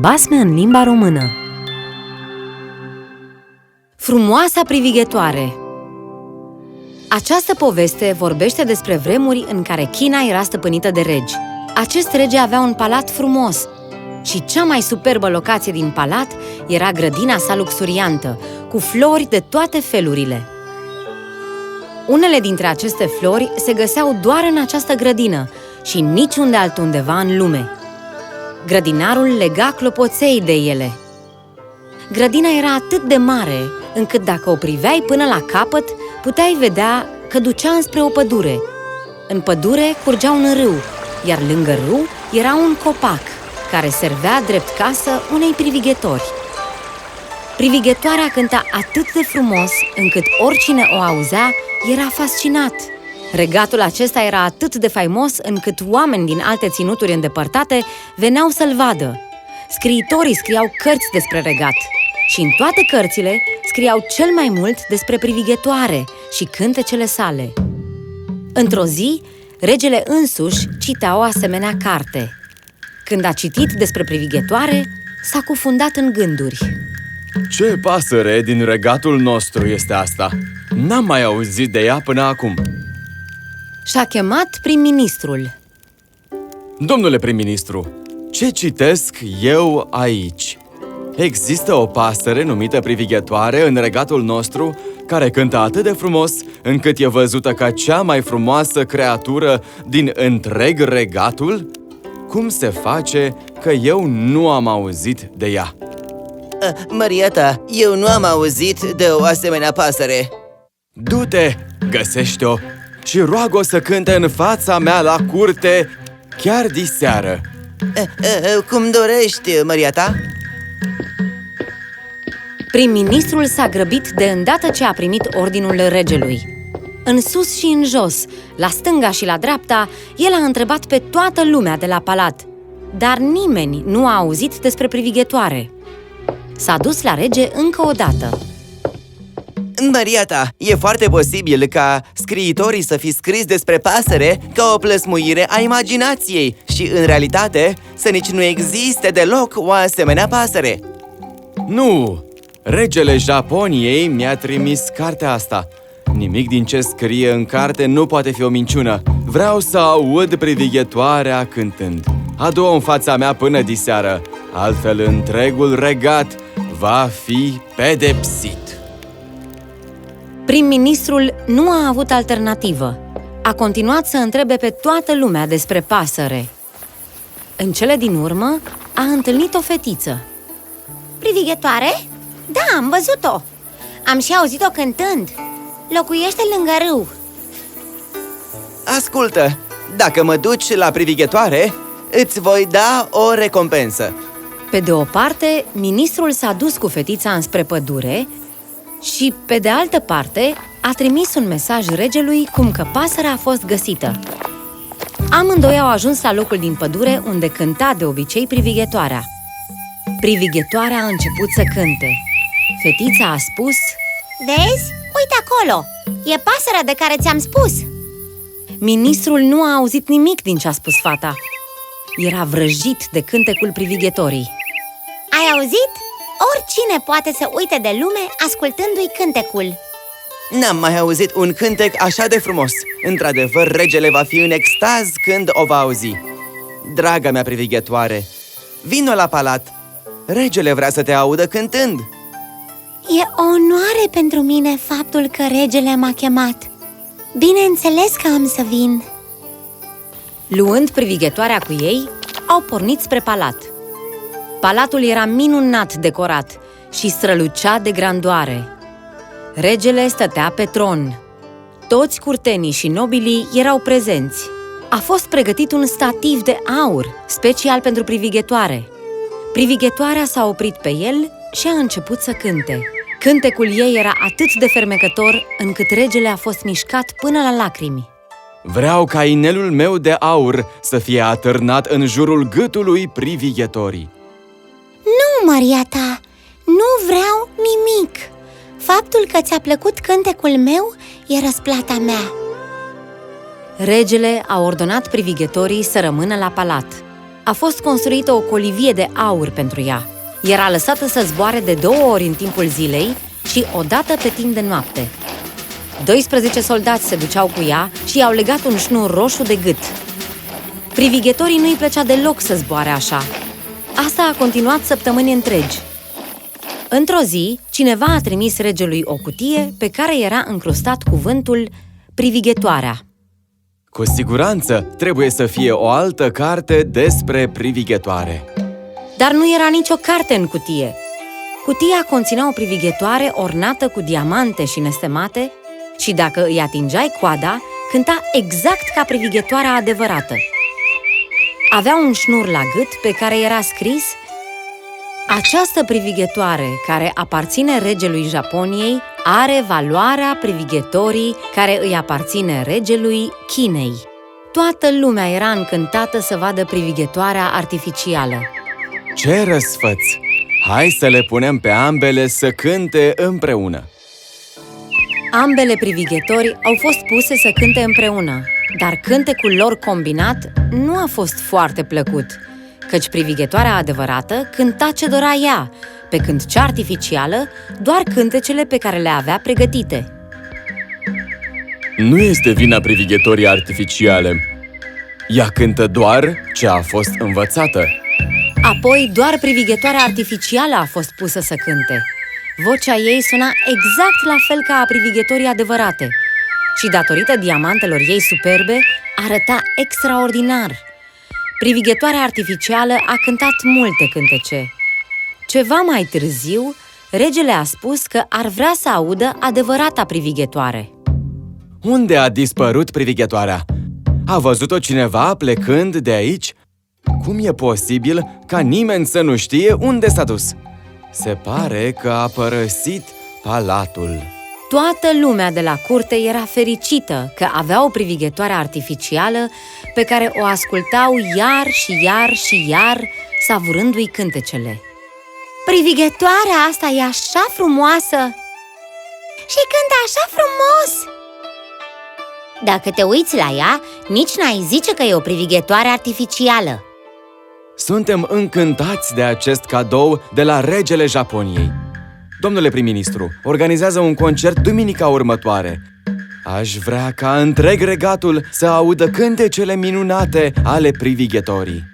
Basme în limba română Frumoasa privighetoare Această poveste vorbește despre vremuri în care China era stăpânită de regi. Acest rege avea un palat frumos și cea mai superbă locație din palat era grădina sa luxuriantă, cu flori de toate felurile. Unele dintre aceste flori se găseau doar în această grădină și niciunde altundeva în lume. Grădinarul lega clopoței de ele. Grădina era atât de mare, încât dacă o priveai până la capăt, puteai vedea că ducea înspre o pădure. În pădure curgea un râu, iar lângă râu era un copac, care servea drept casă unei privighetori. Privighetoarea cânta atât de frumos, încât oricine o auzea era fascinat. Regatul acesta era atât de faimos încât oameni din alte ținuturi îndepărtate veneau să-l vadă. Scriitorii scriau cărți despre regat și în toate cărțile scriau cel mai mult despre privighetoare și cântecele sale. Într-o zi, regele însuși citea o asemenea carte. Când a citit despre privighetoare, s-a cufundat în gânduri. Ce pasăre din regatul nostru este asta? N-am mai auzit de ea până acum. Și-a chemat prim-ministrul. Domnule prim-ministru, ce citesc eu aici? Există o pasăre numită privighetoare în regatul nostru care cântă atât de frumos încât e văzută ca cea mai frumoasă creatură din întreg regatul? Cum se face că eu nu am auzit de ea? Marieta, eu nu am auzit de o asemenea pasăre Du-te, găsește-o și roagă-o să cânte în fața mea la curte chiar diseară Cum dorești, Marieta? Prim-ministrul s-a grăbit de îndată ce a primit ordinul regelui. În sus și în jos, la stânga și la dreapta, el a întrebat pe toată lumea de la palat, dar nimeni nu a auzit despre privighetoare. S-a dus la rege încă o dată. Marieta, e foarte posibil ca scriitorii să fi scris despre pasăre ca o plăsmuire a imaginației și, în realitate, să nici nu existe deloc o asemenea pasăre. Nu! Regele Japoniei mi-a trimis cartea asta. Nimic din ce scrie în carte nu poate fi o minciună. Vreau să aud privighetoarea cântând. Adu-o în fața mea până diseară. Altfel întregul regat va fi pedepsit Prim-ministrul nu a avut alternativă. A continuat să întrebe pe toată lumea despre pasăre. În cele din urmă, a întâlnit o fetiță. Privighetoare? Da, am văzut-o! Am și auzit-o cântând. Locuiește lângă râu. Ascultă, dacă mă duci la privighetoare, îți voi da o recompensă Pe de o parte, ministrul s-a dus cu fetița înspre pădure și, pe de altă parte, a trimis un mesaj regelui cum că pasărea a fost găsită. Amândoi au ajuns la locul din pădure unde cânta de obicei privighetoarea. Privighetoarea a început să cânte. Fetița a spus Vezi? Uite acolo! E pasărea de care ți-am spus! Ministrul nu a auzit nimic din ce a spus fata. Era vrăjit de cântecul privighetorii. Ai auzit? Oricine poate să uite de lume ascultându-i cântecul. N-am mai auzit un cântec așa de frumos. Într-adevăr, regele va fi în extaz când o va auzi. Draga mea privighetoare, vino la palat. Regele vrea să te audă cântând. E o onoare pentru mine faptul că regele m-a chemat. Bineînțeles că am să vin. Luând privighetoarea cu ei, au pornit spre palat. Palatul era minunat decorat și strălucea de grandoare. Regele stătea pe tron. Toți curtenii și nobilii erau prezenți. A fost pregătit un stativ de aur, special pentru privighetoare. Privighetoarea s-a oprit pe el și a început să cânte. Cântecul ei era atât de fermecător încât regele a fost mișcat până la lacrimi. Vreau ca inelul meu de aur să fie atârnat în jurul gâtului privighetorii Nu, Mariata, nu vreau nimic Faptul că ți-a plăcut cântecul meu e răsplata mea Regele a ordonat privighetorii să rămână la palat. A fost construită o colivie de aur pentru ea. Era lăsată să zboare de două ori în timpul zilei și o dată pe timp de noapte. 12 soldați se duceau cu ea și i-au legat un șnur roșu de gât. Privighetorii nu-i plăcea deloc să zboare așa. Asta a continuat săptămâni întregi. Într-o zi, cineva a trimis regelui o cutie pe care era încrustat cuvântul privighetoarea. Cu siguranță trebuie să fie o altă carte despre privighetoare. Dar nu era nicio carte în cutie. Cutia conținea o privighetoare ornată cu diamante și nestemate și dacă îi atingeai coada, cânta exact ca privighetoarea adevărată. Avea un șnur la gât pe care era scris Această privighetoare, care aparține regelui Japoniei, are valoarea privighetorii care îi aparține regelui Chinei. Toată lumea era încântată să vadă privighetoarea artificială. Ce răsfăț! Hai să le punem pe ambele să cânte împreună! Ambele privighetori au fost puse să cânte împreună, dar cântecul lor combinat nu a fost foarte plăcut, căci privighetoarea adevărată cânta ce dorea ea, pe când cea artificială doar cântecele pe care le avea pregătite. Nu este vina privighetorii artificiale. Ea cântă doar ce a fost învățată. Apoi, doar privighetoarea artificială a fost pusă să cânte. Vocea ei suna exact la fel ca a privighetorii adevărate și, datorită diamantelor ei superbe, arăta extraordinar. Privighetoarea artificială a cântat multe cântece. Ceva mai târziu, regele a spus că ar vrea să audă adevărata privighetoare. Unde a dispărut privighetoarea? A văzut-o cineva plecând de aici? Cum e posibil ca nimeni să nu știe unde s-a dus? Se pare că a părăsit palatul. Toată lumea de la curte era fericită că avea o privighetoare artificială pe care o ascultau iar și iar și iar, savurându-i cântecele. Privighetoarea asta e așa frumoasă! Și cântă așa frumos! Dacă te uiți la ea, nici n-ai zice că e o privighetoare artificială Suntem încântați de acest cadou de la regele Japoniei. Domnule prim-ministru, organizează un concert duminica următoare. Aș vrea ca întreg regatul să audă cântecele minunate ale privighetorii.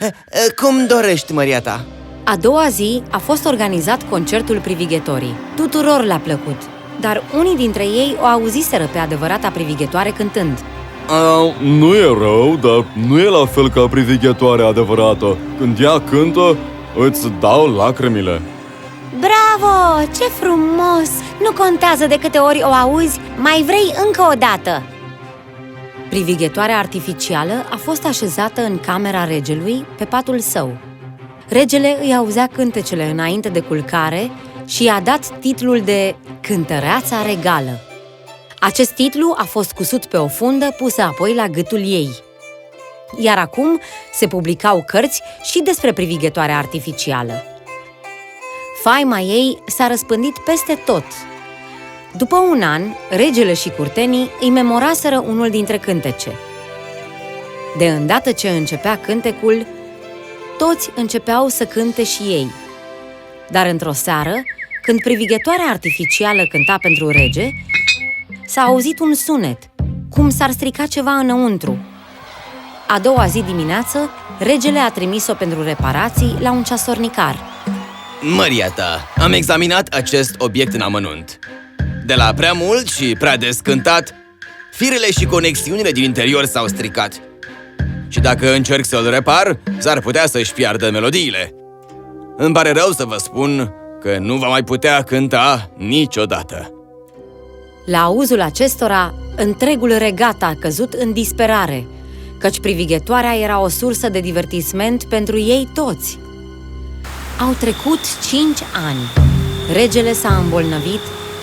Eh, eh, Cum dorești, Maria ta? A doua zi a fost organizat concertul privighetorii. Tuturor le-a plăcut, dar unii dintre ei o auziseră pe adevărata privighetoare cântând. Uh, nu e rău, dar nu e la fel ca privighetoarea adevărată. Când ea cântă, îți dau lacrimile. Bravo! Ce frumos! Nu contează de câte ori o auzi, mai vrei încă o dată Privighetoarea artificială a fost așezată în camera regelui pe patul său. Regele îi auzea cântecele înainte de culcare și i-a dat titlul de Cântăreața Regală. Acest titlu a fost cusut pe o fundă pusă apoi la gâtul ei. Iar acum se publicau cărți și despre privighetoarea artificială. Faima ei s-a răspândit peste tot. După un an, regele și curtenii îi memoraseră unul dintre cântece. De îndată ce începea cântecul, toți începeau să cânte și ei. Dar într-o seară, când privighetoarea artificială cânta pentru rege, s-a auzit un sunet, cum s-ar strica ceva înăuntru. A doua zi dimineață, regele a trimis-o pentru reparații la un ceasornicar. Maria ta, am examinat acest obiect în amănunt. De la prea mult și prea des cântat, firele și conexiunile din interior s-au stricat. Și dacă încerc să-l repar, s-ar putea să-și piardă melodiile. Îmi pare rău să vă spun că nu va mai putea cânta niciodată. La auzul acestora, întregul regat a căzut în disperare, căci privighetoarea era o sursă de divertisment pentru ei toți. Au trecut cinci ani. Regele s-a îmbolnăvit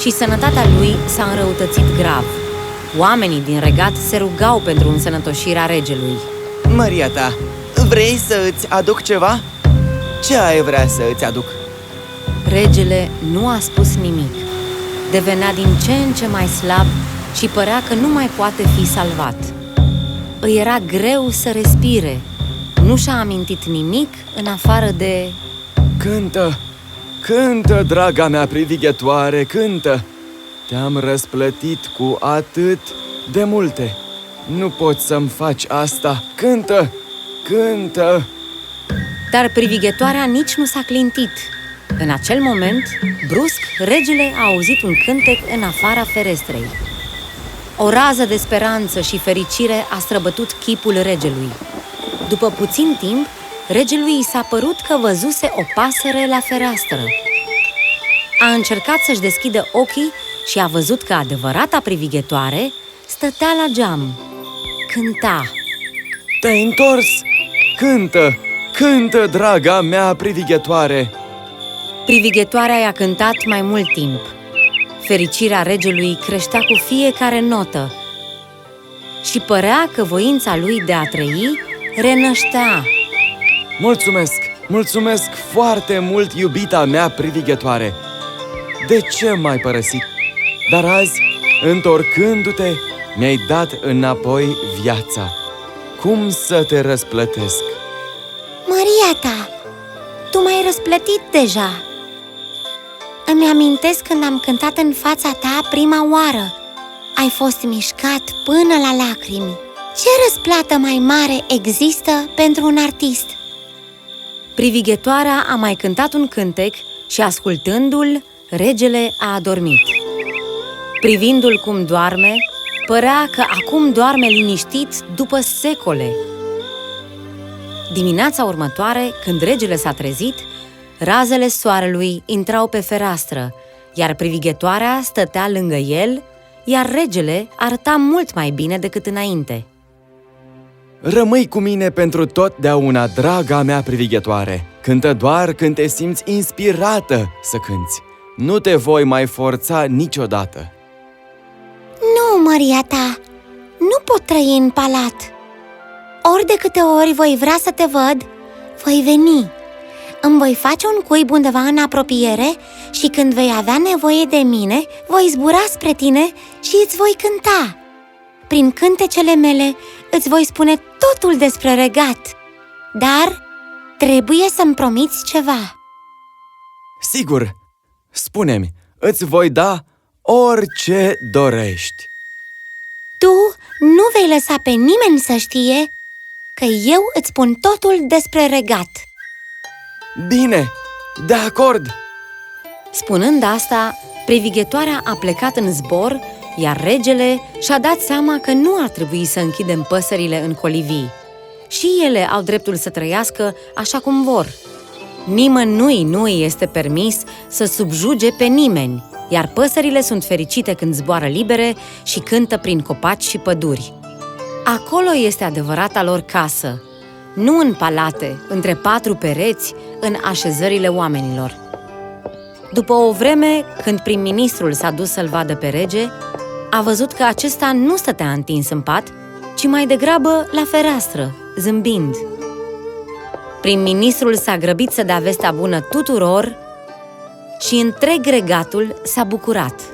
și sănătatea lui s-a înrăutățit grav. Oamenii din regat se rugau pentru însănătoșirea regelui. Maria ta, vrei să îți aduc ceva? Ce ai vrea să îți aduc? Regele nu a spus nimic. Devenea din ce în ce mai slab și părea că nu mai poate fi salvat. Îi era greu să respire. Nu și-a amintit nimic în afară de... Cântă, cântă, draga mea privighetoare, cântă! Te-am răsplătit cu atât de multe. Nu poți să-mi faci asta. Cântă, cântă! Dar privighetoarea nici nu s-a clintit. În acel moment, brusc, regele a auzit un cântec în afara ferestrei. O rază de speranță și fericire a străbătut chipul regelui. După puțin timp, regelui i s-a părut că văzuse o pasăre la fereastră. A încercat să-și deschidă ochii și a văzut că adevărata privighetoare stătea la geam. Cânta. Te-ai întors? Cântă, cântă, draga mea privighetoare! Privighetoarea i-a cântat mai mult timp. Fericirea regelui creștea cu fiecare notă și părea că voința lui de a trăi renăștea. Mulțumesc, mulțumesc foarte mult, iubita mea privighetoare! De ce m-ai părăsit? Dar azi, întorcându-te, mi-ai dat înapoi viața. Cum să te răsplătesc? Măria ta, tu m-ai răsplătit deja Îmi amintesc când am cântat în fața ta prima oară Ai fost mișcat până la lacrimi Ce răsplată mai mare există pentru un artist? Privighetoarea a mai cântat un cântec și ascultându-l, regele a adormit. Privindu-l cum doarme, părea că acum doarme liniștit după secole. Dimineața următoare, când regele s-a trezit, razele soarelui intrau pe fereastră, iar privighetoarea stătea lângă el, iar regele arăta mult mai bine decât înainte. Rămâi cu mine pentru totdeauna, draga mea privighetoare! Cântă doar când te simți inspirată să cânți. Nu te voi mai forța niciodată. Nu, Maria ta, nu pot trăi în palat Ori de câte ori voi vrea să te văd, voi veni Îmi voi face un cuib undeva în apropiere și când vei avea nevoie de mine, voi zbura spre tine și îți voi cânta Prin cântecele mele îți voi spune totul despre regat Dar trebuie să-mi promiți ceva Sigur, spune-mi, îți voi da orice dorești. Tu nu vei lăsa pe nimeni să știe că eu îți spun totul despre regat Bine, de acord! Spunând asta, privighetoarea a plecat în zbor, iar regele și-a dat seama că nu ar trebui să închidem păsările în colivii. Și ele au dreptul să trăiască așa cum vor. Nimănui nu îi este permis să subjuge pe nimeni, iar păsările sunt fericite când zboară libere și cântă prin copaci și păduri. Acolo este adevărata lor casă, nu în palate, între patru pereți, în așezările oamenilor. După o vreme, când prim-ministrul s-a dus să-l vadă pe rege, a văzut că acesta nu stătea întins în pat, ci mai degrabă la fereastră, zâmbind. Prim-ministrul s-a grăbit să dea vestea bună tuturor și întreg regatul s-a bucurat.